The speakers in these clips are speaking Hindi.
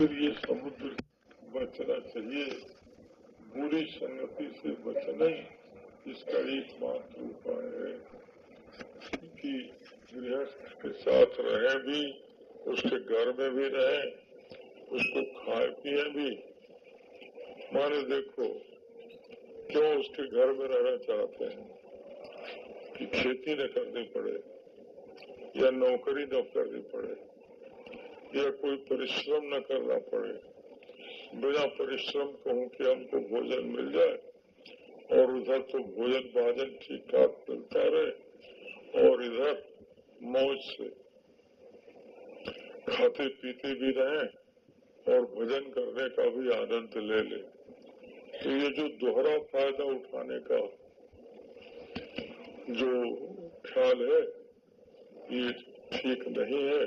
फिर ये समुद्र बचना चाहिए बुरी संगति से बचना ही इसका एकमात्र उपाय है कि गृहस्थ के साथ रहे भी उसके घर में भी रहे उसको खाए पिए भी माने देखो क्यों उसके घर में रहना चाहते हैं कि खेती न करनी पड़े या नौकरी न करनी पड़े या कोई परिश्रम न करना पड़े। बिना परिश्रम कहूँ कि हमको भोजन मिल जाए और उधर तो भोजन भाजन ठीक ठाक मिलता रहे और इधर मौज से खाते पीते भी रहे और भजन करने का भी आनंद ले ले। तो ये जो दोहरा फ़ायदा उठाने का जो ख्याल है, ये ठीक नहीं है।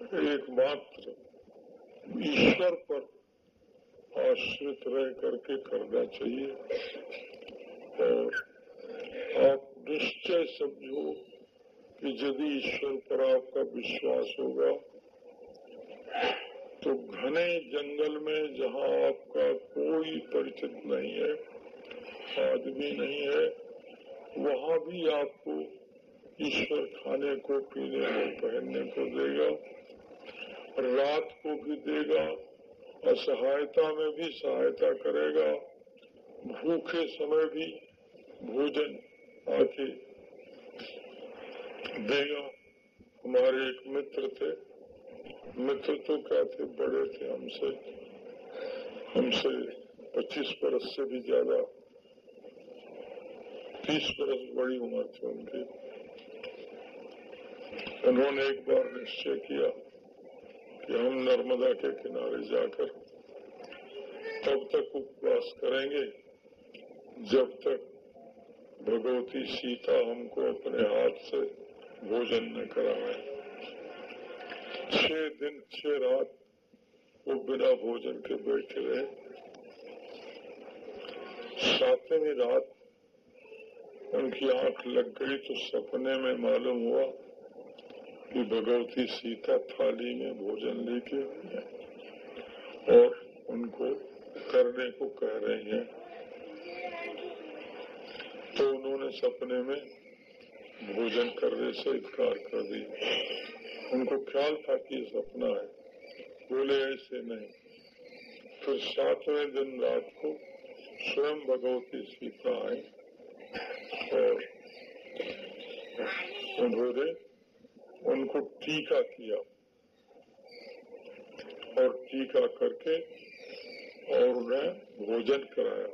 एकमात्र ईश्वर पर आश्रित रह करके करना चाहिए। और आप निश्चय समझो कि यदि ईश्वर पर आपका विश्वास होगा तो घने जंगल में जहाँ आपका कोई परिचित नहीं है, आदमी नहीं है, वहाँ भी आपको ईश्वर खाने को, पीने को, पहनने को देगा। रात को भी देगा असहायता में भी सहायता करेगा। भूखे समय भी भोजन आके देगा। हमारे एक मित्र थे। मित्र तो क्या थे बड़े थे हमसे। हमसे 25 बरस से भी ज़्यादा 30 बरस बड़ी उम्र थी उनकी। उन्होंने एक बार निश्चय किया कि हम नर्मदा के किनारे जाकर तब तक उपवास करेंगे, जब तक भगवती सीता हमको अपने हाथ से भोजन न कराए। छह दिन, छह रात वो बिना भोजन के बैठे रहे। सातवीं रात उनकी आँख लग गई तो सपने में मालूम हुआ कि भगवती सीता थाली में भोजन लेके और उनको करने को कह रही हैं। तो उन्होंने सपने में भोजन करने से इनकार कर दी उनको ख्याल था कि ये सपना है। बोले, ऐसे नहीं। फिर सातवें दिन रात को स्वयं भगवती सीता आई और उन्होंने उनको टीका किया और टीका करके और उन्हें भोजन कराया।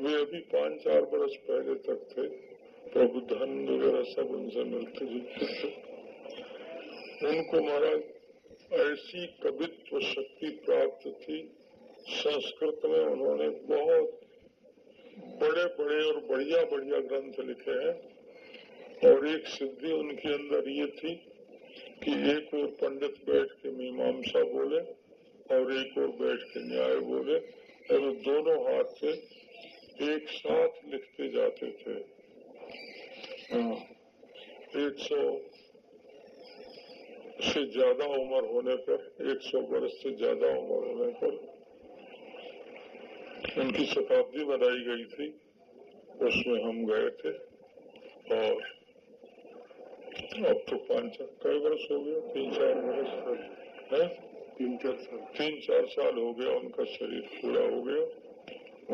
वे अभी पाँच चार बरस पहले तक थे। प्रभु धन वगैरह सब उनसे मिलते जुलते थे। उनको महाराज ऐसी कवित्व शक्ति प्राप्त थी। संस्कृत में उन्होंने बहुत बड़े बड़े और बढ़िया बढ़िया ग्रंथ लिखे हैं। और एक सिद्धि उनके अंदर ये थी कि एक और पंडित बैठ के मीमांसा बोले और एक और बैठ के न्याय बोले। और दोनों हाथ से एक साथ लिखते जाते थे। हाँ, एक सौ से ज़्यादा उम्र होने पर एक सौ वर्ष से ज़्यादा उम्र होने पर उनकी शताब्दी बनाई गई थी। उसमें हम गए थे और अब तो पाँच कई वर्ष हो गया तीन चार वर्ष है तीन चार साल। तीन चार साल हो गया उनका शरीर पूरा हो गया।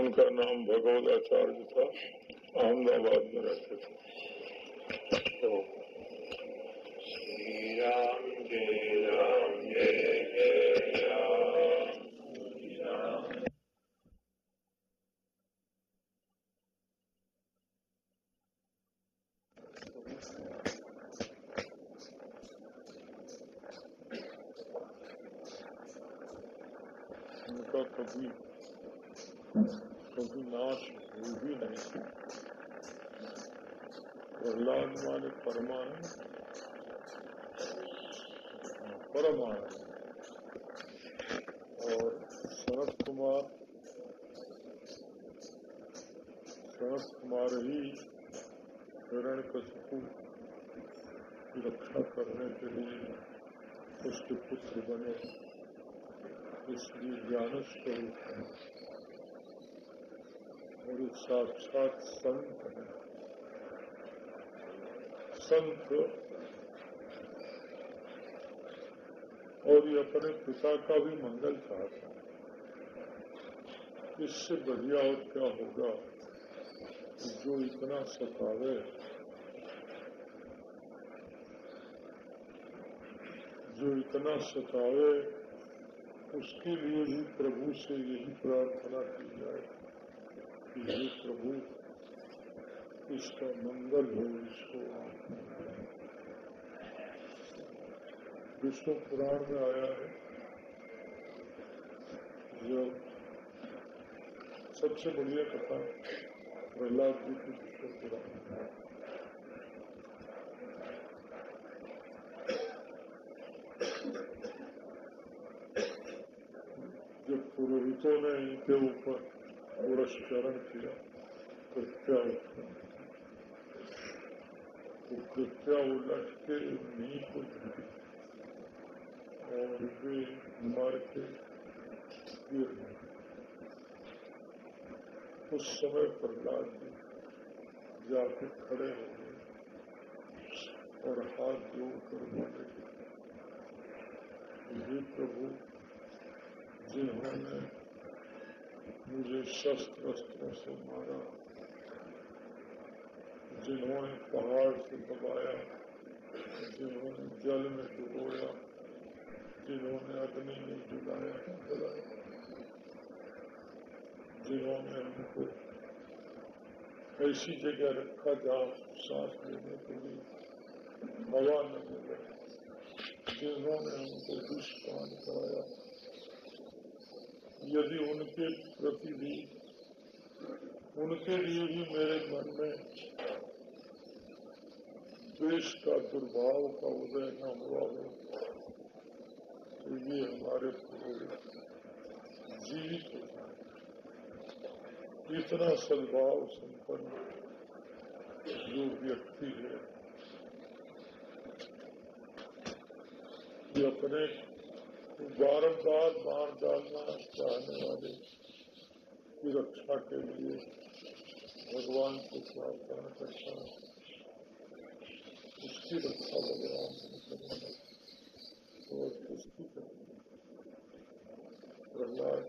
उनका नाम भगवत आचार्य था अहमदाबाद में रहते थे। तो श्री राम जय राम जय जय राम उनका कभी कभी नाश हो भी नहीं प्रहलाद माने परमानंद परमानंद और शरद कुमार शरद कुमार ही हिरण कशपू की रक्षा करने के लिए उसके पुत्र बने इसलिए ज्ञान स्वरूप है और साक्षात संत है संत और ये अपने पिता का भी मंगल चाहता इससे बढ़िया और क्या होगा? जो इतना सतावे, जो इतना सतावे उसके लिए ही प्रभु से यही प्रार्थना की जाए कि हे प्रभु, इसका मंगल हो इसको विष्णु पुराण में आया है जब सबसे बढ़िया कथा, प्रहलाद जी की विष्णु पुराण पुरोहितों ने इनके ऊपर पुरस्करण किया कृत्या तो कृत्या उलट के नहीं को और वे मार के उस समय प्रहलाद जी जाके खड़े हो गए और हाथ जोड़कर बोले ये प्रभु जिन्होंने मुझे शस्त्र अस्त्रों से मारा जिन्होंने पहाड़ से दबाया जिन्होंने जल में डुबोया जिन्होंने अग्नि में जुलाया जलाया जिन्होंने हमको ऐसी जगह रखा जहाँ सांस लेने के लिए हवा न मिले जिन्होंने हमको दुष्पान कराया यदि उनके प्रति भी, उनके लिए भी मेरे मन में द्वेष का, दुर्भाव का उदय न हुआ हो तो ये हमारे पुरोहित जीवित इतना सद्भाव संपन्न जो व्यक्ति है, ये अपने बारम्बार मार डालना चाहने वाले की रक्षा के लिए भगवान को प्रार्थना करता है। उसकी रक्षा भगवान करेंगे और उसकी प्रहलाद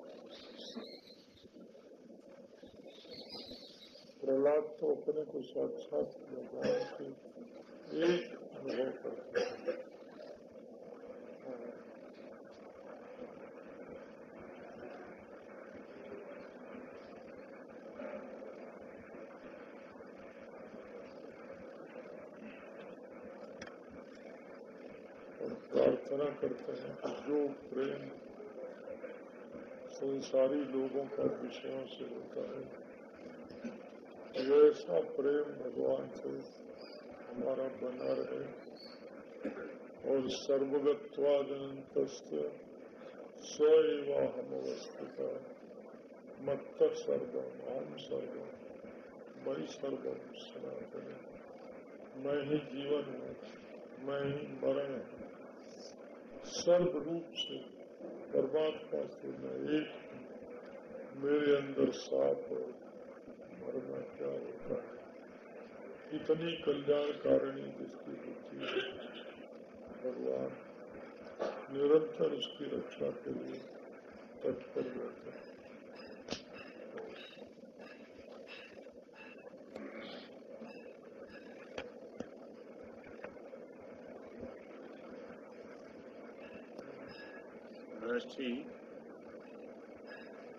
प्रहलाद तो अपने को साक्षात भगवान के एक अनुभव करते हैं प्रार्थना करते हैं कि जो प्रेम संसारी लोगों का विषयों से होता है वैसा प्रेम भगवान से हमारा बना रहे। और सर्वगत्वादंत स्वयं हम अवस्थित मत सर्वम हम सर्वम मई सर्वम सनातन। मैं ही जीवन हूँ, मैं ही मरण हूँ। सर्व रूप से परमात्मा से मैं एक, मेरे अंदर साफ़ हो मरना क्या होता है? इतनी कल्याणकारिणी जिसकी बुद्धि भगवान निरंतर उसकी रक्षा के लिए तत्पर रहते हैं। श्री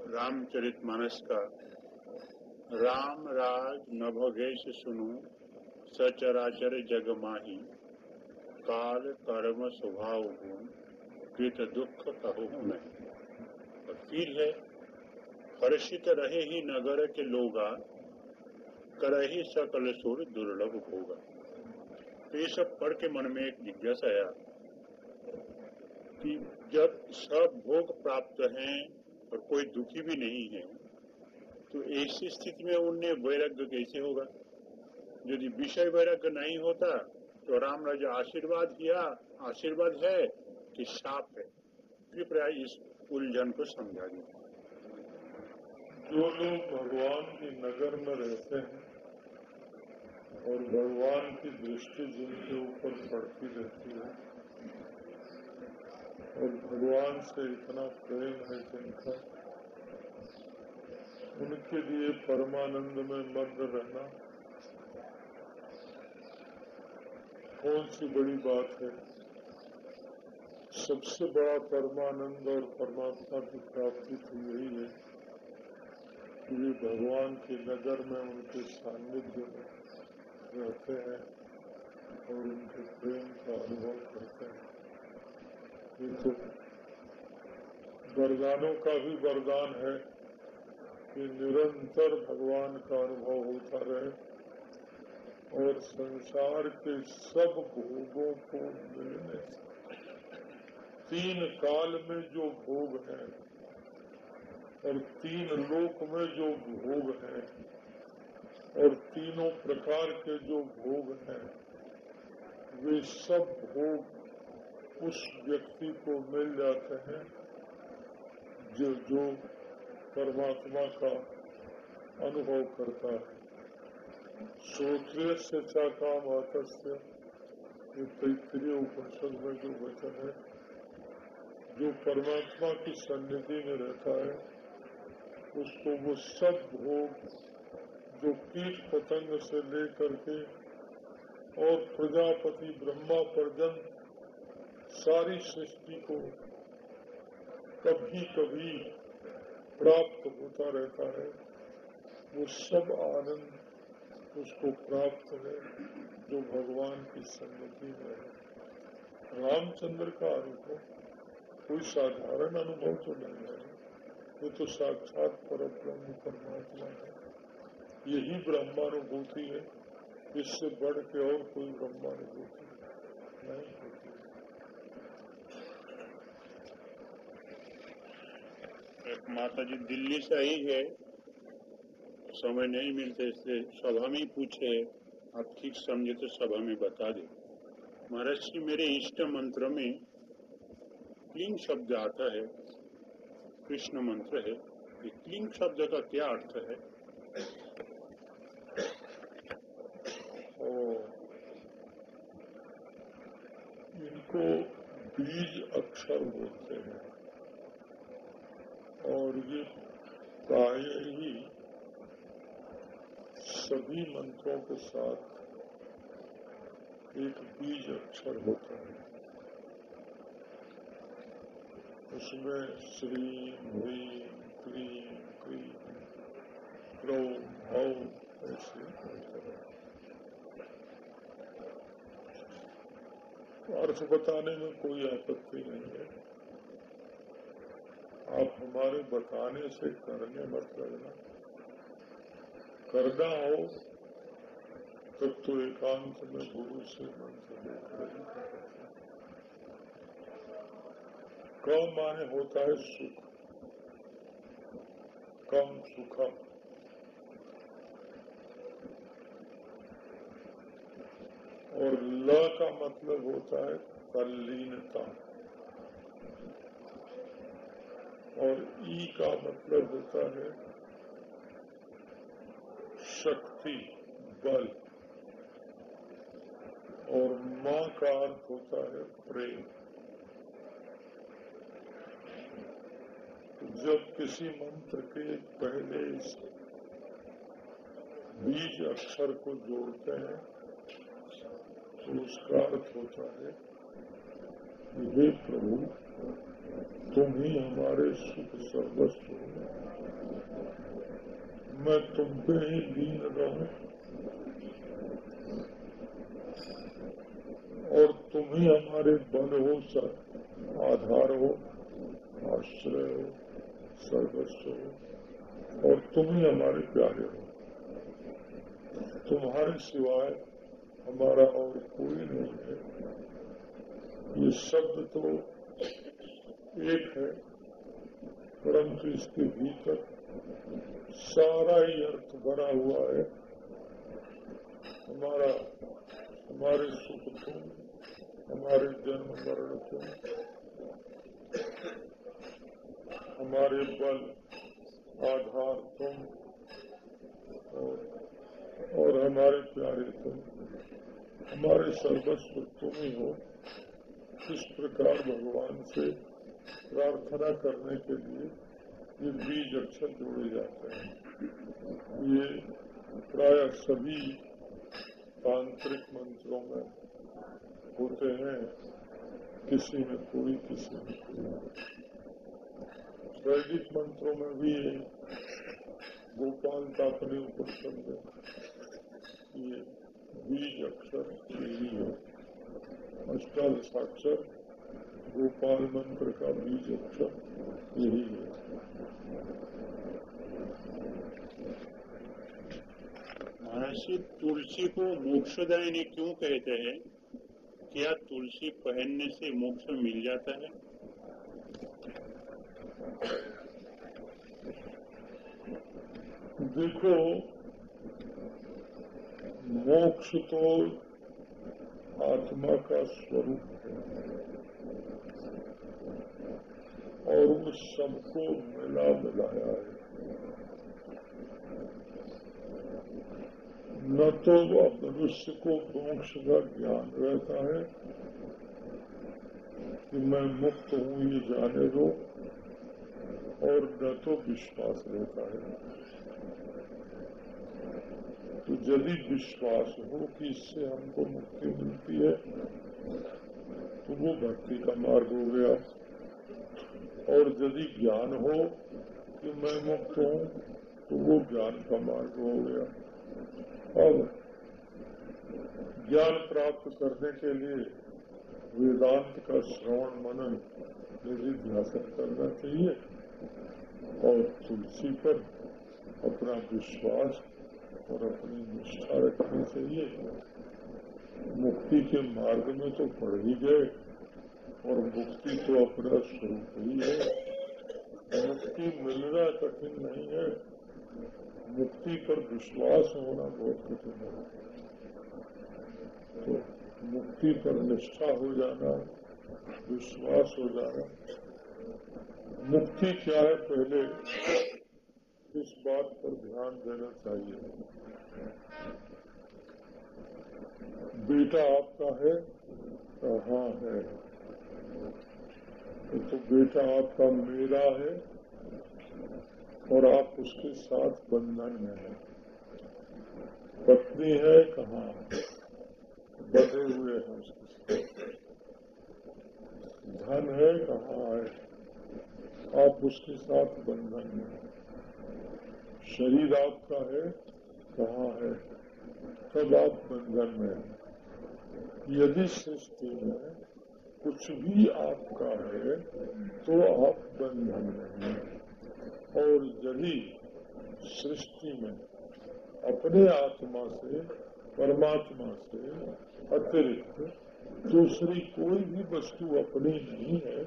रामचरित मानस का राम राज नभोगेश सुनु सचराचर जग माही काल कर्म स्वभाव गुण कृत दुख कहू नहीं। और फिर है, हर्षित रहे ही नगर के लोगा, करही सकल सुर दुर्लभ होगा तो ये सब पढ़ के मन में एक जिज्ञासा आया कि जब सब भोग प्राप्त हैं और कोई दुखी भी नहीं है तो ऐसी स्थिति में उन्हें वैराग्य कैसे होगा? यदि विषय वैराग्य नहीं होता तो राम ने जो आशीर्वाद किया, आशीर्वाद है कि साप है। कृपया इस उलझन को समझा दें जो लोग भगवान के नगर में रहते हैं और भगवान की दृष्टि जिनके ऊपर पड़ती रहती है और भगवान से इतना प्रेम है जिनका उनके लिए परमानंद में मग्न रहना कौन सी बड़ी बात है? सबसे बड़ा परमानंद और परमात्मा की प्राप्ति तो यही है कि वे भगवान के नगर में उनके सानिध्य में रहते हैं और उनके प्रेम का अनुभव करते हैं। तो वरदानों का भी वरदान है कि निरंतर भगवान का अनुभव होता रहे और संसार के सब भोगों को मिलने तीन काल में जो भोग है और तीन लोक में जो भोग है और तीनों प्रकार के जो भोग हैं, वे सब भोग उस व्यक्ति को मिल जाते हैं जो जो परमात्मा का अनुभव करता है। श्रोत्रिय से काम आतस्य ये तैतरीय उपनिषद में जो वचन है, जो परमात्मा की सन्निधि में रहता है, उसको वो सब भोग जो कीट पतंग से लेकर के और प्रजापति ब्रह्मा पर्यंत सारी सृष्टि को कभी कभी प्राप्त होता रहता है। वो सब आनंद उसको प्राप्त है जो भगवान की सन्निधि में है। रामचंद्र का अनुभव, कोई साधारण अनुभव तो नहीं है। वो तो साक्षात पर ब्रह्म परमात्मा है। यही ब्रह्मानुभूति है। इससे बढ़ के और कोई ब्रह्मानुभूति नहीं होती माता जी दिल्ली से आई है समय नहीं मिलते इसलिए सभा में पूछे आप ठीक समझे तो सभा में बता दे। महाराज जी मेरे इष्ट मंत्र में क्लिंग शब्द आता है कृष्ण मंत्र है ये शब्द का क्या अर्थ है? ओ, इनको बीज अक्षर बोलते हैं। और ये प्राय ही सभी मंत्रों के साथ एक बीज अक्षर होता है। उसमें श्री भीम क्रीम क्रीम क्रो ऐसे अर्थ बताने में कोई आपत्ति नहीं है। हमारे बताने से करने मत लगना करना हो, तब तो एकांत में गुरु से मंत्र लेकर ही कम माने होता है सुख। कम सुखम। और ल का मतलब होता है तल्लीनता। और ई का मतलब होता है शक्ति, बल। और माँ का अर्थ होता है प्रेम। जब किसी मंत्र के पहले बीज अक्षर को जोड़ते हैं तो उसका अर्थ होता है हे प्रभु तुम ही हमारे सुख सर्वस्व हो। मैं तुम पे ही दीन रहूँ और तुम ही हमारे बल हो सर आधार हो, आश्रय हो, सर्वस्व हो और तुम ही हमारे प्यारे हो। तुम्हारे सिवाय हमारा और कोई नहीं है। ये शब्द तो एक है परंतु इसके भीतर सारा ही अर्थ भरा हुआ है। हमारा हमारे सुख तुम हमारे जन्म मरण तुम हमारे बल आधार तुम और, और हमारे प्यारे तुम हमारे सर्वस्व तुम ही हो। इस प्रकार भगवान से प्रार्थना करने के लिए ये बीज अक्षर जोड़े जाते हैं। ये प्राय सभी तांत्रिक मंत्रों में होते हैं, किसी में कोई, किसी में कोई। वैदिक मंत्रों में भी गोपाल ऊपर समझे ये बीज अक्षर यही है। अष्टादशाक्षर गोपाल मंत्र का बीज अक्षर यही है। महर्षि तुलसी को मोक्षदायिनी क्यों कहते हैं? क्या तुलसी पहनने से मोक्ष मिल जाता है? देखो, मोक्ष तो आत्मा का स्वरूप है। और उस सबको मिला मिलाया है। न तो वह मनुष्य को मोक्ष का ज्ञान रहता है कि मैं मुक्त हूँ, ये जाने दो, और न तो विश्वास रहता है। तो यदि विश्वास हो कि इससे हमको मुक्ति मिलती है तो वो भक्ति का मार्ग हो गया और यदि ज्ञान हो कि मैं मुक्त हूँ तो वो ज्ञान का मार्ग हो गया अब ज्ञान प्राप्त करने के लिए वेदांत का श्रवण मनन निधिध्यासन करना चाहिए और तुलसी पर अपना विश्वास और अपनी निष्ठा रखनी चाहिए मुक्ति के मार्ग में तो पढ़ ही गए, और मुक्ति तो अपना स्वरूप ही है। मुक्ति मिलना कठिन नहीं है। मुक्ति पर विश्वास होना बहुत कठिन है। तो मुक्ति पर निष्ठा हो जाना, विश्वास हो जाना। मुक्ति क्या है? पहले इस बात पर ध्यान देना चाहिए। बेटा आपका है? हाँ है। तो बेटा आपका मेरा है और आप उसके साथ बंधन में है। पत्नी है कहाँ? बधे हुए हैं उसके साथ। धन है कहाँ है? आप उसके साथ बंधन में शरीर आपका है, कहाँ है? तब आप बंधन में यदि सृष्टि में कुछ भी आपका है तो आप बंधन में हैं। और यदि सृष्टि में अपने आत्मा से, परमात्मा से अतिरिक्त दूसरी कोई भी वस्तु अपनी नहीं है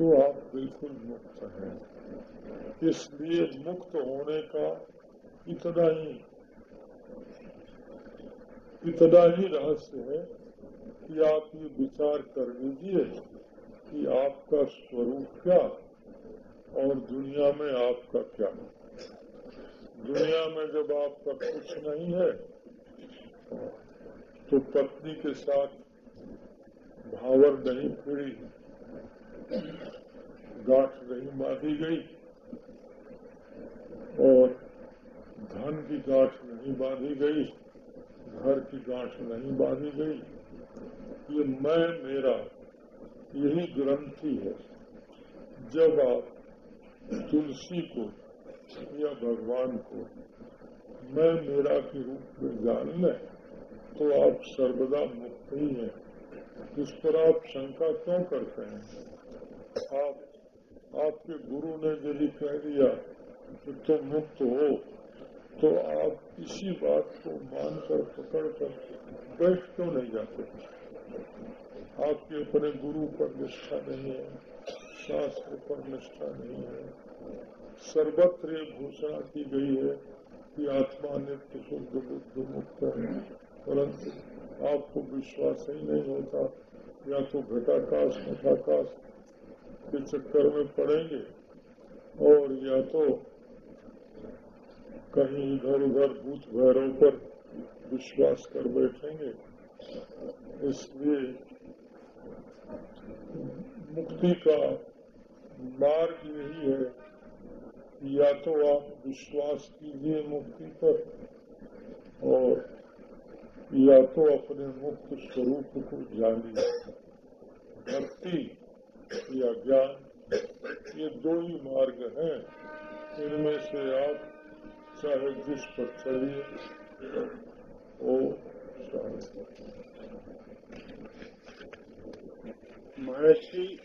तो आप बिल्कुल मुक्त हैं। इसलिए मुक्त होने का इतना ही इतना ही रहस्य है कि आप ये विचार कर लीजिए कि आपका स्वरूप क्या और दुनिया में आपका क्या। दुनिया में जब आपका कुछ नहीं है तो पत्नी के साथ भावर नहीं फिरी गांठ नहीं बांधी गई और धन की गांठ नहीं बांधी गई, घर की गांठ नहीं बांधी गई। ये मैं, मेरा, यही ग्रंथि है। जब आप तुलसी को या भगवान को मैं, मेरा के रूप में जान लें तो आप सर्वदा मुक्त ही हैं। इस पर आप शंका क्यों करते हैं? आप आपके गुरु ने यदि कह दिया कि तुम मुक्त हो तो आप इसी बात को मानकर पकड़ कर बैठ क्यों नहीं जाते? आपके अपने गुरु पर निष्ठा नहीं है, शास्त्र पर निष्ठा नहीं है। सर्वत्र घोषणा की गई है कि आत्मा नित्य, शुद्ध, बुद्ध, मुक्त है। परंतु आपको विश्वास ही नहीं होता, या तो घटाकाश, मठाकाश के चक्कर में पड़ेंगे। और या तो कहीं इधर उधर भूत भैरव पर विश्वास कर बैठेंगे। इसलिए मुक्ति का मार्ग यही है या तो आप विश्वास कीजिए मुक्ति पर, और या तो अपने मुक्त स्वरूप को जानिए। भक्ति या ज्ञान ये दो ही मार्ग हैं। इनमें से आप चाहे जिस पर चलिए ओ महर्षि,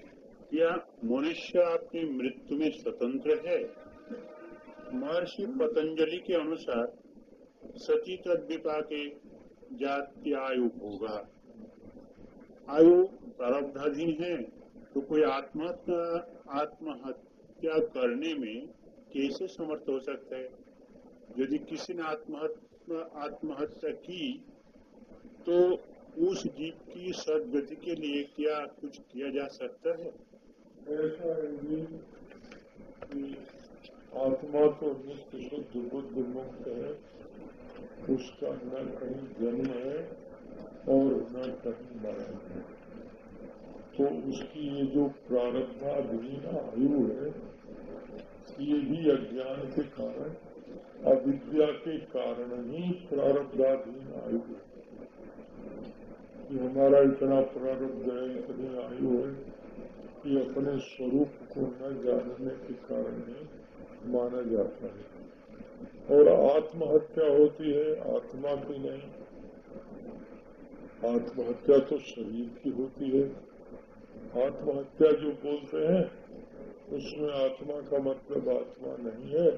क्या मनुष्य अपनी मृत्यु में स्वतंत्र है? महर्षि पतंजलि के अनुसार सती तद्विपाके आयु होगा। आयु प्रारब्धाधीन है। तो कोई आत्महत्या आत्महत्या करने में कैसे समर्थ हो सकता है? यदि किसी ने आत्महत्या आत्महत्या की तो उस जीव की सदगति के लिए क्या कुछ किया जा सकता है? आत्मा तो नित्य शुद्ध बुद्ध मुक्त है, उसका न कहीं जन्म है और न कहीं मरण है। तो उसकी ये जो प्रारब्धाधीन आयु है, ये भी अज्ञान के कारण, अविद्या के कारण ही प्रारब्धाधीन आयु है। कि हमारा इतना प्रारब्ध है, इतनी आयु है, कि अपने स्वरूप को न जानने के कारण ही माना जाता है। और आत्महत्या होती है, आत्मा की नहीं। आत्महत्या तो शरीर की होती है। आत्महत्या जो बोलते हैं, उसमें आत्मा का मतलब आत्मा नहीं है,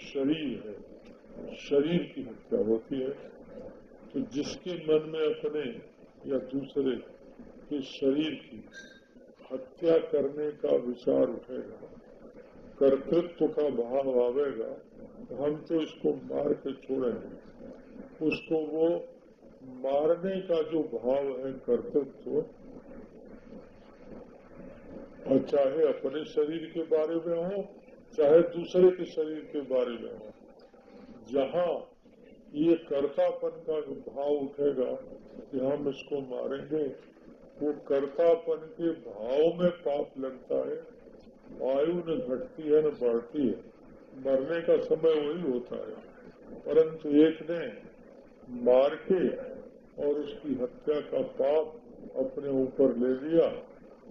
शरीर है। शरीर की हत्या होती है। तो जिसके मन में अपने या दूसरे के शरीर की हत्या करने का विचार उठेगा, कर्तृत्व का भाव आवेगा तो हम तो इसको मार के छोड़ेंगे उसको वो मारने का जो भाव है कर्तृत्व और चाहे अपने शरीर के बारे में हो, चाहे दूसरे के शरीर के बारे में हो। जहाँ ये कर्तापन का भाव उठेगा कि हम इसको मारेंगे, वो कर्तापन के भाव में पाप लगता है आयु न घटती है, न बढ़ती है। मरने का समय वही होता है। परंतु एक ने मार के और उसकी हत्या का पाप अपने ऊपर ले लिया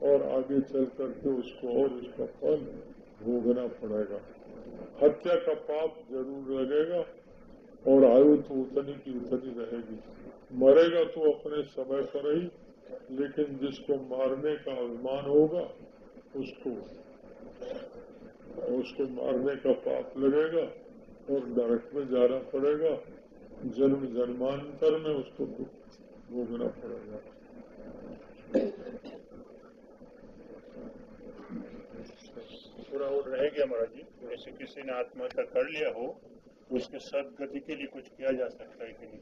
और आगे चल करके उसको और उसका फल भोगना पड़ेगा। हत्या का पाप ज़रूर लगेगा और आयु तो उतनी की उतनी रहेगी। मरेगा तो अपने समय पर ही, लेकिन जिसको मारने का अभिमान होगा, उसको उसको मारने का पाप लगेगा और नरक में जाना पड़ेगा। जन्म जन्मांतर में उसको भोगना पड़ेगा। पूरा वो रह गया महाराज जी। जैसे किसी ने आत्महत्या कर लिया हो उसके सदगति के लिए कुछ किया जा सकता है कि नहीं?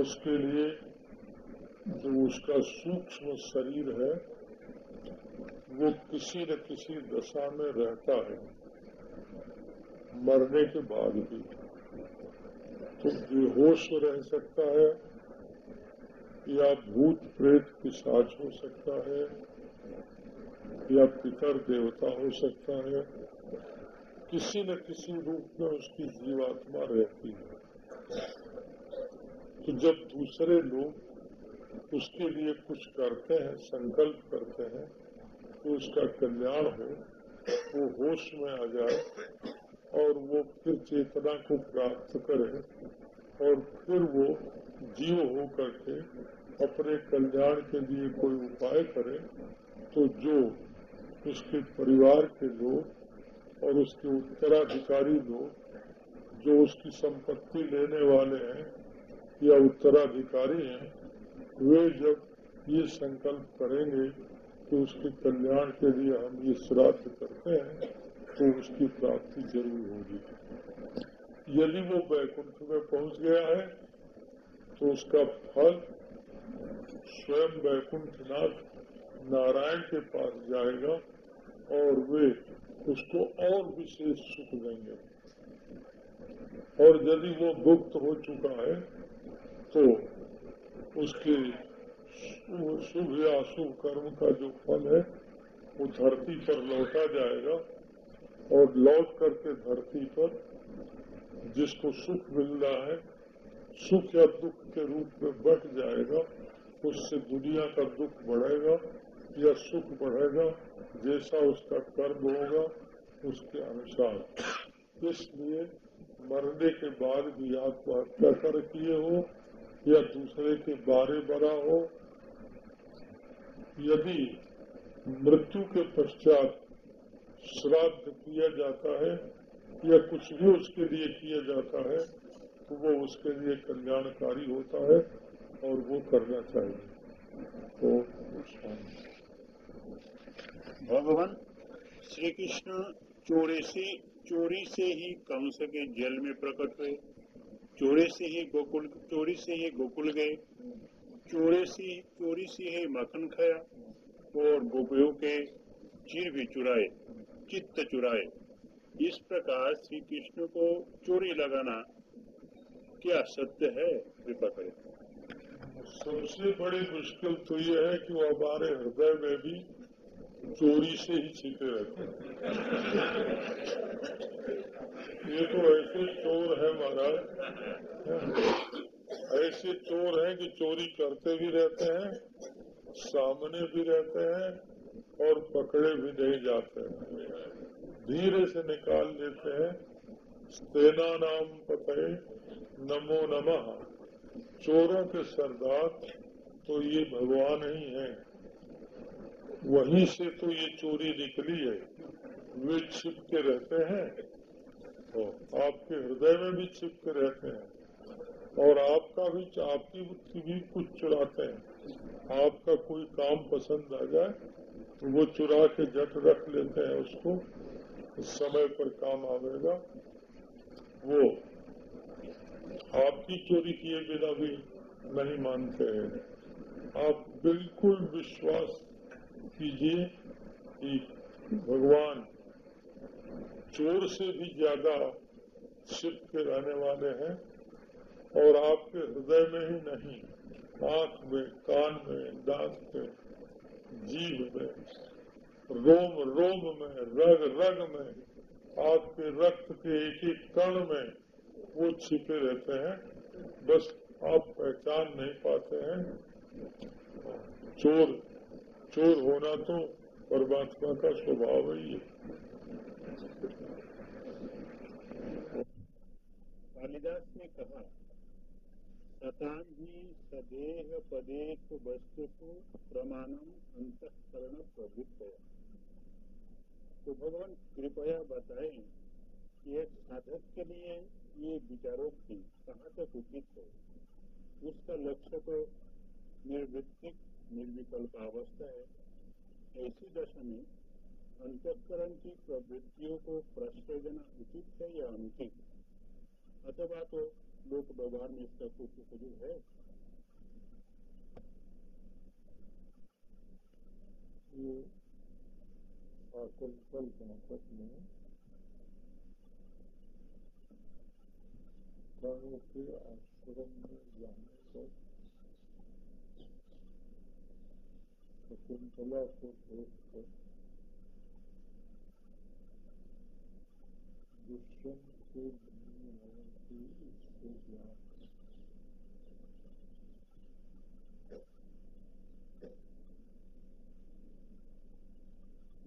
उसके लिए जो उसका सूक्ष्म शरीर है, वो किसी न किसी दशा में रहता है। मरने के बाद भी। तो बेहोश रह सकता है या भूत प्रेत पिशाच हो सकता है, या पितर देवता हो सकता है, किसी न किसी रूप में उसकी जीवात्मा रहती है। तो जब दूसरे लोग उसके लिए कुछ करते हैं, संकल्प करते हैं तो उसका कल्याण हो, वो होश में आ जाए और वो फिर चेतना को प्राप्त करे और फिर वो जीव हो करके अपने कल्याण के लिए कोई उपाय करे तो जो उसके परिवार के लोग और उसके उत्तराधिकारी लोग, जो उसकी संपत्ति लेने वाले हैं या उत्तराधिकारी हैं, वे जब ये संकल्प करेंगे कि उसके कल्याण के लिए हम ये श्राद्ध करते हैं तो उसकी प्राप्ति ज़रूर होगी। यदि वो वैकुंठ में पहुँच गया है तो उसका फल स्वयं वैकुंठनाथ नारायण के पास जाएगा और वे उसको और विशेष सुख देंगे। और यदि वो गुप्त हो चुका है तो उसके शुभ या अशुभ कर्म का जो फल है, वो धरती पर लौटा जाएगा और लौट करके धरती पर जिसको सुख मिल रहा है सुख या दुख के रूप में बढ़ जाएगा, उससे दुनिया का दुख बढ़ेगा, या सुख बढ़ेगा, जैसा उसका कर्म होगा, उसके अनुसार। इसलिए मरने के बाद भी आत्महत्या कर किए हो, या दूसरे के बारे बड़ा हो, यदि मृत्यु के पश्चात श्राद्ध किया जाता है, या कुछ भी उसके लिए किया जाता है तो वो उसके लिए कल्याणकारी होता है और वो करना चाहिए। तो भगवान श्री कृष्ण चोरी से चोरी से ही कंस के जेल में प्रकट हुए। चोरी से ही गोकुल, चोरी से ही गोकुल गए। चोरी से चोरी से ही मक्खन खाया और गोपियों के चीर भी चुराए, चित्त चुराए। इस प्रकार श्री कृष्ण को चोरी लगाना क्या सत्य है? कृपा करें। सबसे बड़ी मुश्किल तो ये है कि वो हमारे हृदय में भी चोरी से ही छिपे रहते ये तो ऐसे चोर है महाराज। ऐसे चोर हैं कि चोरी करते भी रहते हैं, सामने भी रहते हैं और पकड़े भी नहीं जाते। हैं धीरे से निकाल लेते हैं। सेना नाम पते नमो नमः। चोरों के सरदार तो ये भगवान ही है। वहीं से तो ये चोरी निकली है। वे छिप के रहते हैं। तो आपके हृदय में भी छिप के रहते हैं। और आपका भी, आपकी भी कुछ चुराते हैं। आपका कोई काम पसंद आ जाए तो वो चुरा के जट रख लेते हैं उसको। समय पर काम आवेगा। वो। आपकी चोरी किए बिना भी नहीं मानते हैं। आप बिल्कुल विश्वास कीजिए कि भगवान चोर से भी ज़्यादा छिप के रहने वाले हैं और आपके हृदय में ही नहीं, आँख में, कान में, दांत में जीव में, रोम रोम में, रग रग में आपके रक्त के एक एक कण में वो छिपे रहते हैं, बस आप पहचान नहीं पाते हैं। चोर चोर होना तो परमात्मा का स्वभाव ही है। कालिदास ने कहा सतान ही सदेह पदेश वस्तु को प्रमाणम अंतकरण प्रवृत्त तो भगवान कृपया बताएँ कि एक साधक के लिए ये विचारोक्ति कहाँ तक उचित है? उसका लक्ष्य तो निर्वृत्तिक, निर्विकल्प अवस्था है। ऐसी दशा में अंतकरण की प्रवृत्तियों को प्रश्रय देना उचित है या अनुचित? अथवा तो लोक व्यवहार में इसका कुछ उपयोग है? ये आकल्पल जनपद में के आश्रम में जाने पर शकुंतला को देखकर दुष्यंत से बनने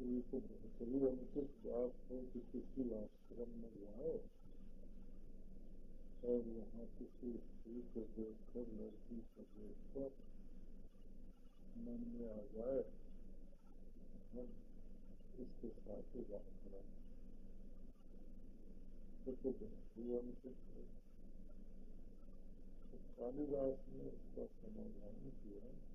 वाले की इसको ज्ञान ये तो बहुत ही अनुचित कि किसी आश्रम में जाए और यहाँ किसी स्त्री को देखकर लड़की को देखकर मन में आ जाए हम इसके साथ ही बात करें तो कालिदास ने इसका समाधान किया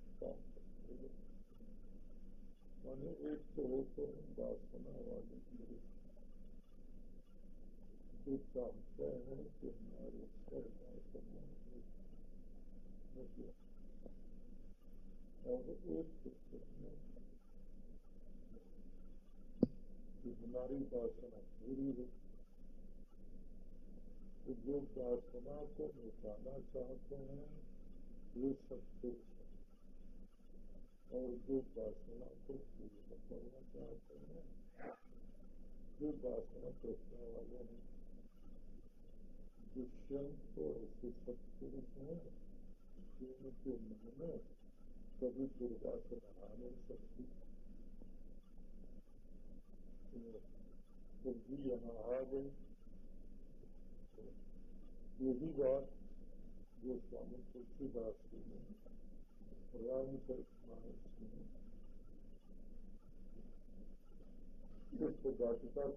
माने एक तो होते हैं वासना वाले जो चाहते हैं कि हमारे सर वासना और एक कि हमारी वासना पूरी हो। तो जो वासना को मिटाना चाहते हैं वे सब हैं और जो वासना को पूर्ण करना चाहते हैं जो वासना करने वाले हैं दुष्यंत तो सब हैं कि उनके मन में कभी दुर्वासना आ नहीं सकती तो भी यहाँ आ गई यही बात जो स्वामी तुलसीदास जी ने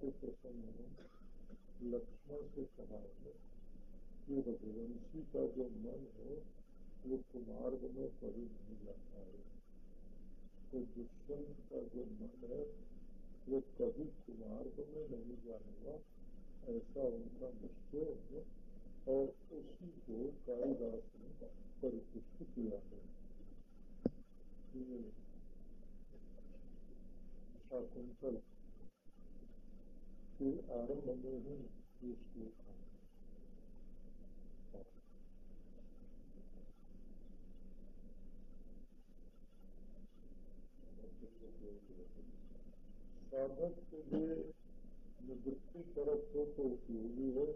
के में लक्ष्मण से कहा है कि रघुवंशी का जो मन है वो कुमार्ग में नहीं जाता है तो दुष्यंत का जो मन है वो कभी कुमार्ग में नहीं जाएगा ऐसा उनका निश्चय है और उसी को कालिदास ने परिपुष्ट किया है। शाकुंतल के आरंभ में ही ये श्लोक है साधक के लिए निवृत्ति हो तो उपयोगी है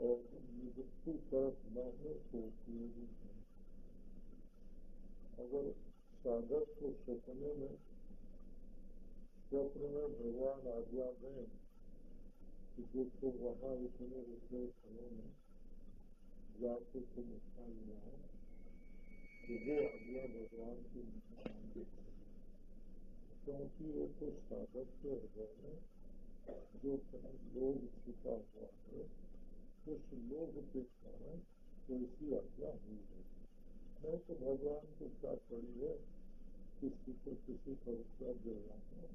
और निवृत्ति तरफ़ न हो तो उपयोगी है। अगर साधक को सपने में स्वप्न में भगवान आज्ञा दें कि देखो वहाँ इतने रुपये समय में जाके तुम उठा लिया है तो वो आज्ञा भगवान की मांगे क्योंकि वो तो साधक के हृदय में जो लोग छिपा हुआ है, उस लोग के कारण ऐसी आज्ञा हुई है। नहीं तो भगवान को क्या पड़ी है, किसी को किसी का उत्तर दिलवाना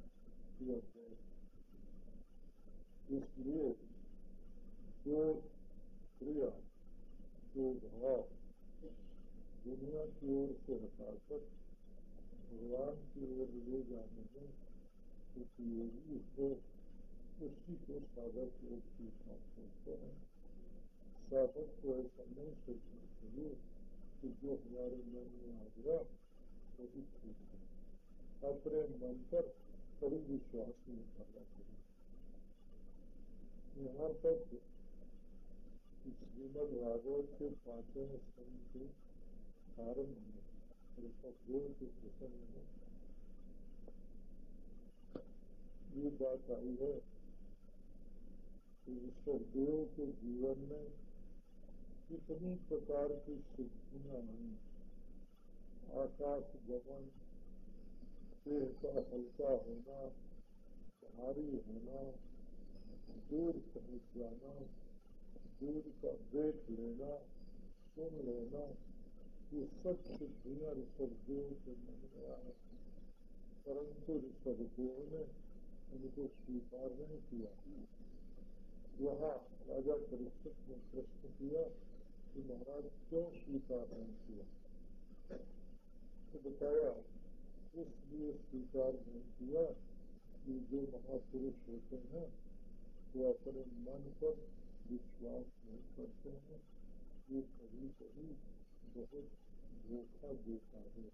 इसलिए जो क्रिया, जो भाव दुनिया की ओर से हटाकर भगवान की ओर ले जाने में उपयोगी हो, उसी को साधक लोग सीखना सोचते हैं। साधक को ऐसा नहीं सोचना चाहिए कि जो हमारे मन में आ गया वही ठीक है अपने मन पर कभी विश्वास नहीं करना चाहिए यहाँ तक श्रीमद भागवत के स्तंभ के के ये बात आई है कि ईश्वर के जीवन में कितनी प्रकार की सिद्धियाँ आई आकाश गमन पेड़ का हल्का होना, भारी होना, दूर पहुँच जाना, दूर का देख लेना, सुन लेना, ये सब सिद्धियाँ ऋषभदेव के मन में आए परंतु ऋषभदेव ने उनको स्वीकार नहीं किया। वहाँ राजा परीक्षित ने प्रश्न किया कि महाराज क्यों स्वीकार नहीं किया तो बताया इसलिए स्वीकार नहीं किया कि जो महापुरुष होते हैं वो अपने मन पर विश्वास नहीं करते हैं ये कभी कभी बहुत धोखा देता है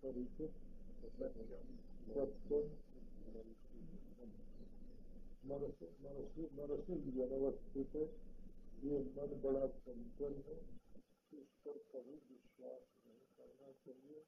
परिचित सत्यम मनसी जनवस्थित ये मन बड़ा चंचल है इस पर कभी विश्वास नहीं करना चाहिए